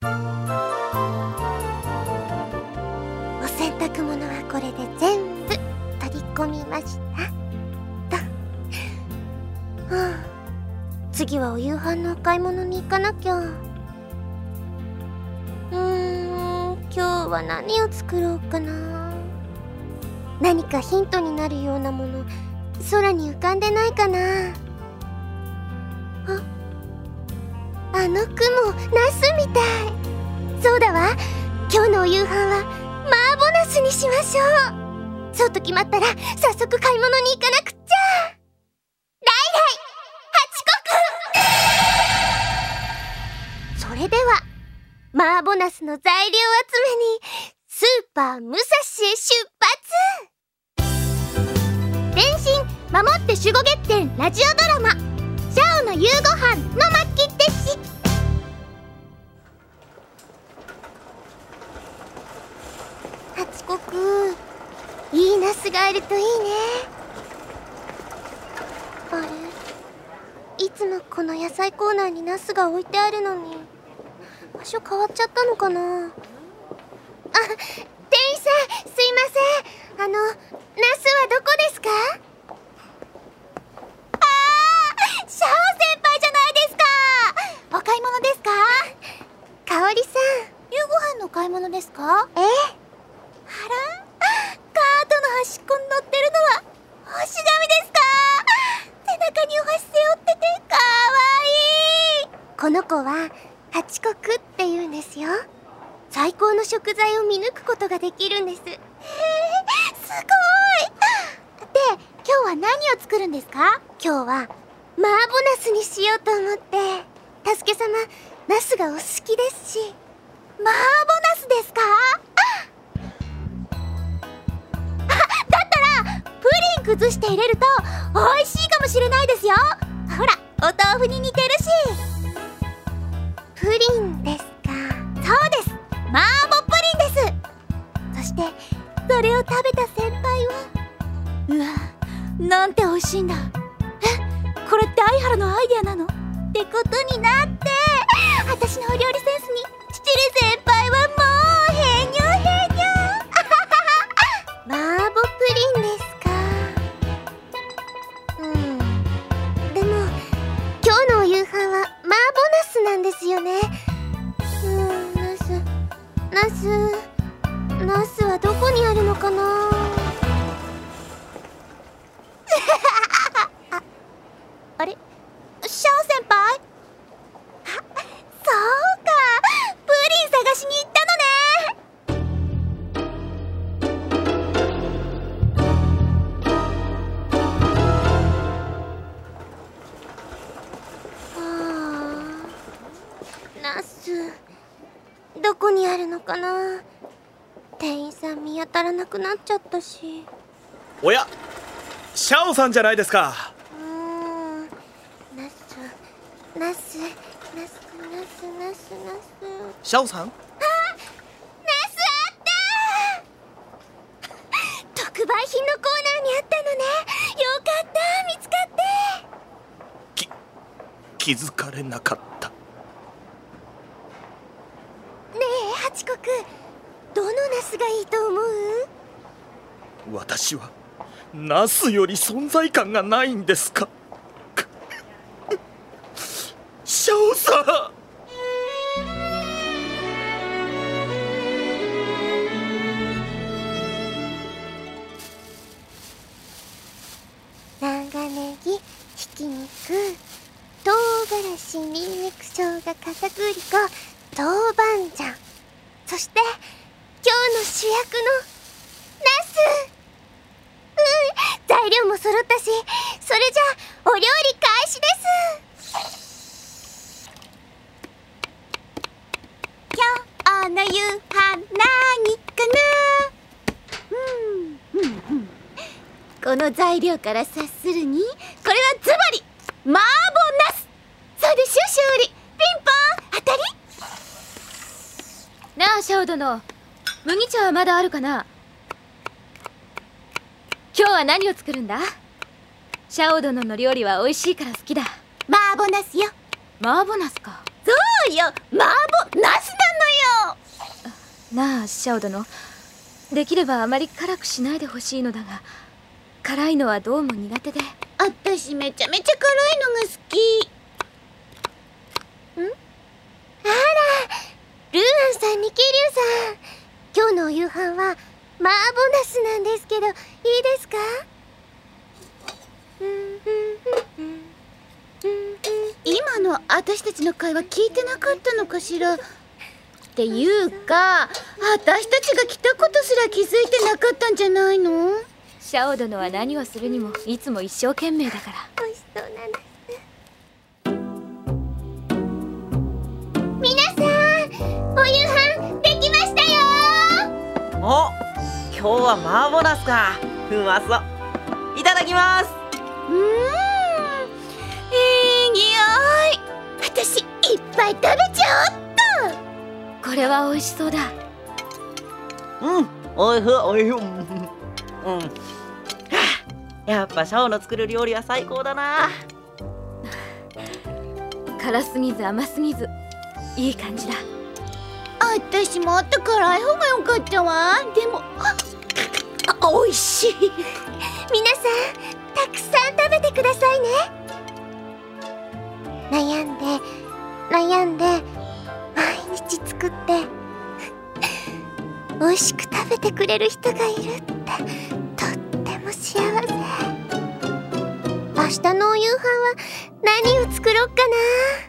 お洗濯物はこれで全部取り込みました。と。はあ。次はお夕飯のお買い物に行かなきゃ。うーん今日は何を作ろうかな。何かヒントになるようなもの空に浮かんでないかな。ああの雲ナスみたい。飯はマーボナスにしましょう。そうと決まったら早速買い物に行かなくっちゃライライ八国。それではマーボナスの材料集めに。スーパー武蔵へ出発。全身守って守護月天ラジオドラマ。シャオの夕ご飯の巻き弟子八国いいナスがあるといいね。あれ？いつもこの野菜コーナーにナスが置いてあるのに。場所変わっちゃったのかな？あ店員さんすいません。あのナスはどこですか？あーシャオ先輩じゃないですか。お買い物ですか？かおりさん。夕ご飯の買い物ですか？え？あらカートの端っこに乗ってるのは星紙ですか背中にお箸背負っててかわいいこの子は八国って言うんですよ。最高の食材を見抜くことができるんです。へえすごい！で今日は何を作るんですか？今日はマーボナスにしようと思って。たすけ様ナスがお好きですし。マーボナスですか？あだったらプリン崩して入れると美味しいかもしれないですよ。ほらお豆腐に似てるし。プリンですか？そうです。マーボプリンです。そしてそれを食べた先輩はうわなんて美味しいんだ。えこれって相原のアイデアなの？ってことになって。私のお料理センスに七里先スナスはどこにあるのかな？あ あれ？シャオ先輩あそうか。プリン探しに行ったのね。はあナスどこにあるのかな？店員さん見当たらなくなっちゃったし。おやシャオさんじゃないですか。うーん。ナスナスナスナスナスナス。シャオさん？ナスあった！特売品のコーナーにあったのね。よかった見つかって。き気づかれなかったねえハチコクどのナスがいいと思う私はナスより存在感がないんですか？シャオさん！長ネギひき肉唐辛子ニンニク生姜片栗粉豆板醤そして今日の主役のナス！材料も揃ったしそれじゃお料理開始です。今日の夕飯何かな？うんうんうん。この材料から察するにこれはズバリ麻婆ナスそうでしょ勝利ピンポン当たり。なあシャオ殿。麦茶はまだあるかな？今日は何を作るんだ？シャオ殿の料理は美味しいから好きだ。麻婆ナスよ。マーボナスか。そうよ。麻婆ナスなシャオ殿できればあまり辛くしないでほしいのだが辛いのはどうも苦手で。私めちゃめちゃ辛いのが好き。ん？あらルーアンさんニキリュウさん。今日のお夕飯はマーボナスなんですけどいいですか？今の私たちの会話聞いてなかったのかしら？っていうか私たちが来たことすら気づいてなかったんじゃないの？シャオ殿は何をするにもいつも一生懸命だから。美味しそうなんで今日はマーボナスか。うまそ。ういただきます。うーん。いい匂い。私いっぱい食べちゃおっと。これは美味しそうだ。うん。おいしいおいしいうん。はあやっぱシャオの作る料理は最高だな。辛すぎず甘すぎずいい感じだ。私もっと辛い方が良かったわ。でもああ美味しい。皆さんたくさん食べてくださいね。悩んで悩んで毎日作って美味しく食べてくれる人がいるってとっても幸せ。明日のお夕飯は何を作ろっかな。